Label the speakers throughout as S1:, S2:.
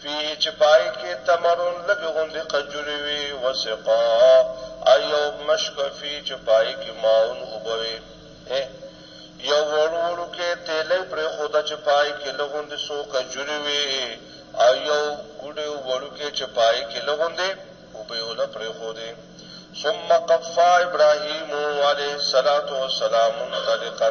S1: فيه چې په هغې کې تمر لږې غوندې قجورې وې، وسقا أي يو مشک فيه چې په هغې کې ماء اوبه وې، هه يو وړ وړوکې تېله يې پرېښوده چې په هغې کې لږ غوندې څو قجورې وې او يو ګوډی وړوکی چې په هغې کې لږ غوندې اوبه يې ورله پرېښودې، ثم قفا إبراهيم عليه الصلاة والسلام منطلقا.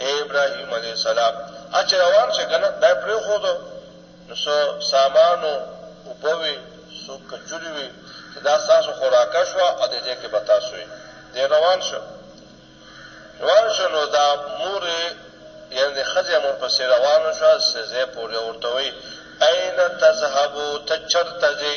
S1: اې ابراهیم علیه السلام! هغه چې روان شې که نه، دا یې پرېښود، نو څه سامان و، اوبه وې، څو کجوري وې، چې دا ستاسو خوراکه شوه او دې ځای کې به تاسو یې. دی روان شو. روان شو، نو دا مور یې، یعنې د ښځې هم ورپسې روانه شوه، څه ځای پورې او ورته وایي، اين تذهبو، ته چېرته ځې؟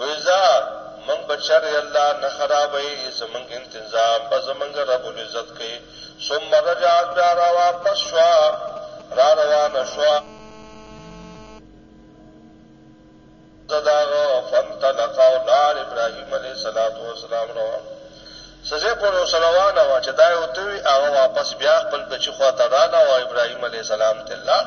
S1: ویزا مونږ به چر الله نه خرابوی زمونږ انتظام به زمونږ رب العزت کوی ثم رجعت بیا راواپس شوه را روانه شوه داغه فانطلق او لار ابراهيم عليه صلوات و سلام روان سزه پر روانه وا چې دا یو توي هغه واپس بیا خپل بچی خوا ته رااله او ابراهيم عليه السلام تللا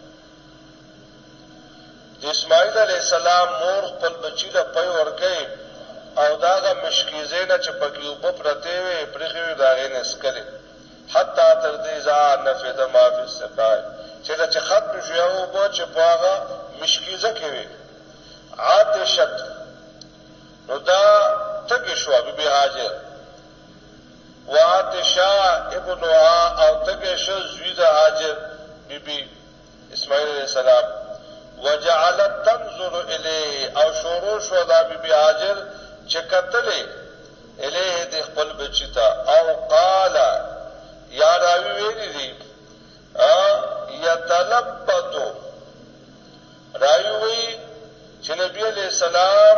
S1: د اسماعیل علیه السلام مور خپل بچي له پۍ ورکۍ او د هغه مشکیزې نه چې پکې اوبه پرتې وې پرېښې وې نو هغې نه یې څکلې حتی تر دې اذا نفد ما فی السقاء چېرته چې ختمې شوې هغه اوبه چې په هغه مشکیزه کې وې عطشت نو دا تږې شوه بي بي هاجر. وعتشا ابنها او تږی شو زوی د هاجر بي بي، اسماعیل علیه السلام، وجعلت تنظر الیه او شروع شوه دا بي بي هاجر چې کتلې الیه دې خپل بچي ته او قال یا راوي ویلي دي یتلبط راوي وایي چې نبي علیه السلام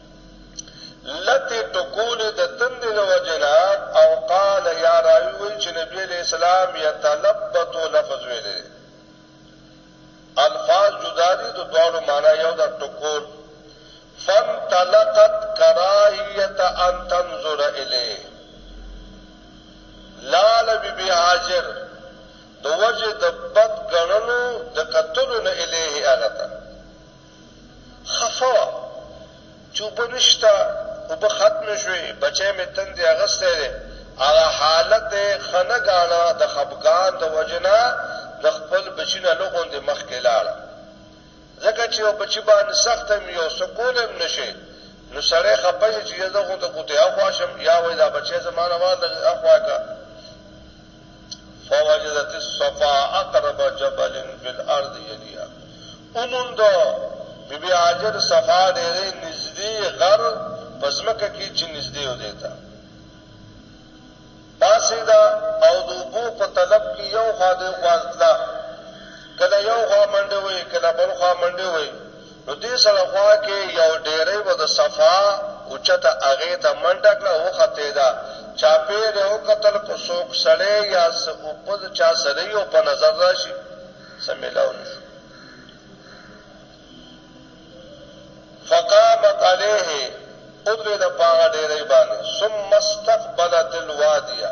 S1: لتې ټکولې د تندې له وجې نه او قال یا راوي وایي چې نبي علیه السلام یتلبط لفظ ویلی دی الفاظ جدا دي د دواړو معنی یو ده ټکول فانطلقت کراهیت ان تنظر الیه لال بی بی حاضر د وجه د بد غنلو د قتلو نه الیه هغه ته خفه وه چې اوبه نشته، اوبه ختمې شوې، بچی مې تندی اغستی دی، هغه حالت یې ښه نه ګاڼه، د خپګان د وجې نه د خپل بچي نه له غوندې مخکې لاړه، ځکه چې یو بچي باندې سخته وي یو څه کولی هم نه شی، نو سړی خپه شی چې یا زه غوته کوتې اخوا شم، یا وایي دا بچی زما نه واخله اخوا که. فوجدت الصفا اقرب جبل فی الارض یلیها وموند بی بی هاجر صفا ډیری نږدې غر په ځمکه کې چې نږدې و دې ته پاسیده او د اوبو په طلب کې یو خوا دې خوا تله کله یو خوا منډې وهي کله بل خوا منډې وهي نو دې سره خوا کې یو ډیرۍ وه د صفا اوچته هغې ته منډه کړه وختیده چاپیر یې وکتل که څوک سړی یا څه اوبه د چا سره یو په نظر راشي څه میلاو نه شو فقامت علیه ودریده په هغه ډیرۍ باندې ثم استقبلت الوادیه.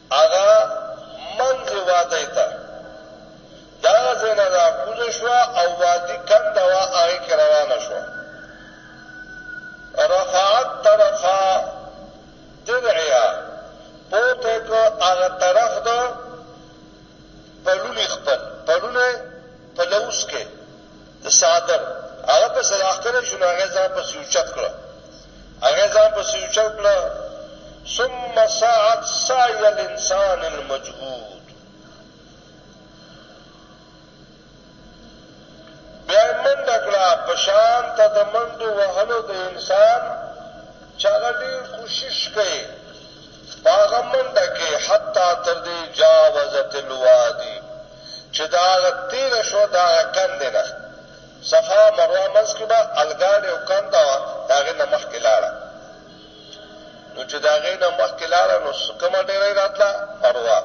S1: هغه منځې وادۍ ته دغه ځای نه را کوزه شوه او وادي کنډه وه هغې کې روانه شوه. رفعت طرف درعها پورته کړ هغه طرف د پړوني خپل، پړونی په لوس کې. د څادر هغه پسې راښکلی شو نو هغه ځان پسې اوچت کړ هغه ځان پسې اوچت کړ ثم سعت سعی الانسان المجهود بیا یې منډه کړه په شان ته د منډو وهلو د انسان چې هغه ډېر کوشش کوي په هغه منډه کې حتی تر دې جاوزت الوادي چه دا هغه تیره شو دا هغه کندی نه صفا مروه منځ کی به الګاډی او کنده وه د هغی نه مخکی لاړه نو چه د هغی نه مخکی لاړه نو کومه ډیری راتله مروه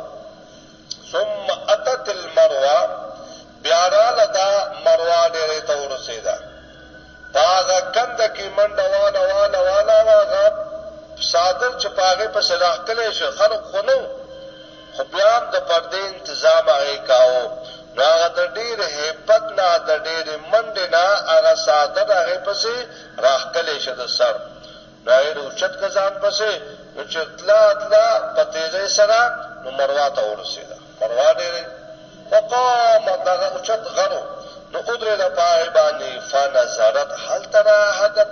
S1: ثم اتت المروه بیا راله دا مروه ډیری ته ورسیده. په هغه کنده کې منډه واله واله واله وه، هغه څادر چې په هغې پسې راښکلی شو، خلق خو نه و، خو بیا هم د پردې انتظام هغې کاوه، نو هغه د ډېر هیبت نه، د ډېرې منډې نه هغه څادر هغې پسې راښکلی شو، د سر نو هغې راوچت کړ ځان پسې، نو چې تله تله په تېزۍ سره نو مروا ته ورسېده. پروا ډېرې په قوم دغه اوچت غرو نو اودرېده په هغې باندې فنظرت هل ترا احدا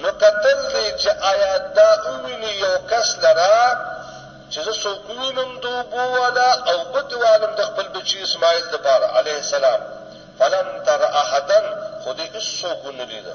S1: نو کتل دې چې ایا دا وویني یو کس لره چې زه څوک ووینم د اوبو والا او اوبه دې والم د خپل بچي اسماعیل دپاره علیه السلام فلم تر احدا خو دې هېڅوک ونه لیده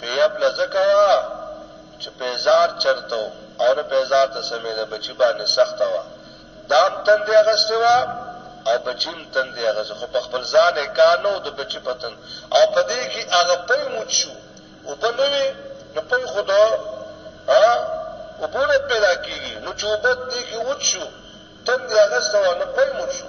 S1: پيپ له ځه کوه چه پيزار چرته و او نه پيزار ته سميده بچي باندي سخته وه دام تندي اغستي وه او بچي هم تندي اغستي خو په خپل ځان يې کار نه و د بچي په تند او په دي کي هغه پي موچ شو اوبه نه وي نو پي خو د اوبو نه پيدا کيږي نو چه اوبه دي کي وچ شو تندي اغسته وه نو پي موچ شو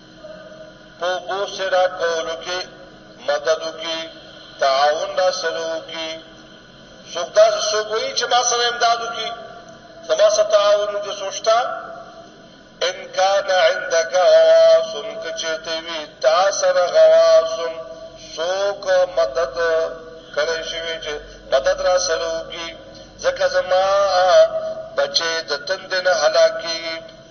S1: په اوبو څېړه کولو کې مدد وکړي، تعاون راسره وکړي، څوک داسې څوک وي چې ما سره امداد وکړي، زما سره تعاون وکړي، څوک شته؟ ان کان عندک غواص، که چېرته وي تا سره غواص، څوک مدد کړی شوی چې مدد راسره وکړي، ځکه زما بچی د تندې نه هلاک کېږي.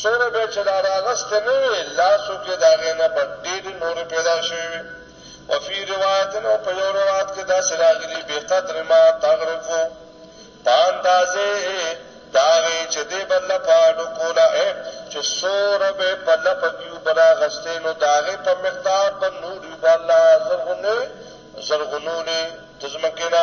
S1: څومره به چې دا راغستې نه وې لاسو کې د هغې نه به ډېرې نورې پېدا شوې وې. وفي روایت او په یو روایت کې داسې راغلي بقدر ما تغرف په اندازې د هغې چې دې به لپه ډکوله چې څومره به په لپه کې اوبه راغستې نو د هغې په مقدار به نورې اوبه الله زرغونې زرغونولې د ځمکې نه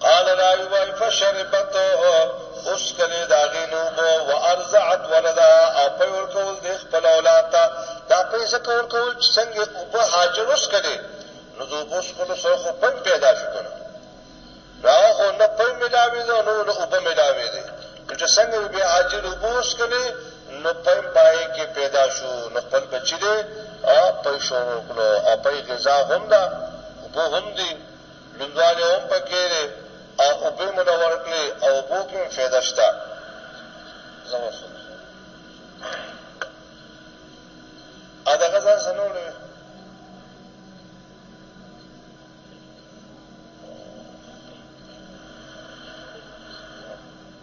S1: قال راوي وايي، فشربت، وڅښلې د هغې نه اوبه، وارضعت ولدها، او پی ورکول دې خپل اولاد ته، دا پی ځکه ورکول چې څنګه اوبه هاجر وڅښلې نو د اوبو څښلو سره خو پی هم پیدا شو کنه، نو هغه خو نه پی ملاوېده او نه ورله اوبه ملاوېدې، نو چې څنګه بی بی هاجر اوبه وڅښلې نو پی هم په هغې کې پیدا شو، نو خپل بچي دې پی شروع کړو، او پی غذا هم ده، اوبه هم دي. هندوانې هم په کې دې او اوبه مو له ورکړې او اوبو کې هم فیده شته ا دغه ځان سنو لوي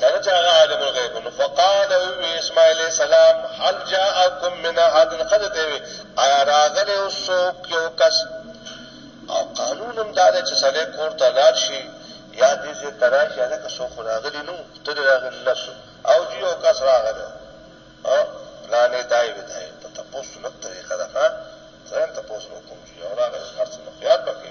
S1: کله چې هغه عالم الغیب نو فقال او وی اسماعیل علیہ السلام هل جاءکم من احد خذ ته وی آیا راغله او سوک یو کس او قانون هم دا چې سړی کور ته لاړ شي یا دې زه تراش یا لکه سو خو راغلی نو ته راغلی نه سو او جی یو کس راغله او پلانې دای وی دای په تاسو نه طریقه ده ها څنګه تاسو کوم جی او راغله هر څه مخیات پکې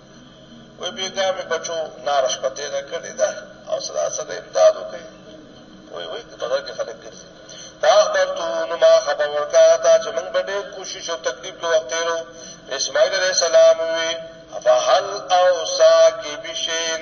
S1: وی بیګا می بچو ناره شپه تیره کړی ده او سره سره امداد وکړي وی وی په غره کې خلک ګرځي دا خبر تو نو ما خبر ورکا تا چې موږ به ډېر کوشش او تکلیف کې وخت تیرو اسماعیل علیه السلام وی فهل او ساکبشین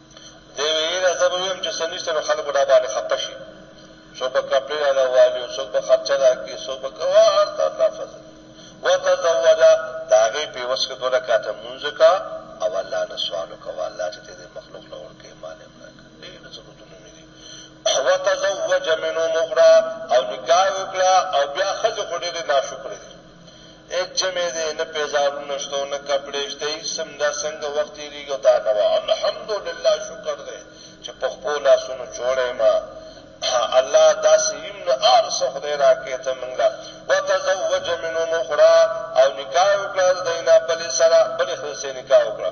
S1: دی ویل زه به ویم چې څه نشته نو خلک به راباندې خپه شي څوک به کپړې رانه والي او څوک به خرچه راکړي څوک به کوه هر ته الله فضل وتزوجه د هغې په عوض کې دوه رکعته لمونځ وکړه او الله نه سوال وکړه الله چې ته دې مخلوق له ورکې مال یې راکړه ډېر ضرورتونه مې دي وتزوجه منهم اخرى او نکاح وکړه او بیا ښځې خو ډېرې ناشکرې دي هیڅ جمعې دی نه پیزارونه شته او نه کپړې شته هیڅ هم دا څنګه وخت تیریږي او دا نوع الحمدلله شکر دی چې په خپو لاسونو جوړ یم الله داسې یم نو هر څه خدای راکړي ته موږ له وتزوج منهم اخرا او نکاح وکړه د دوی نه بلې سره بلې ښځې سره نکاح وکړه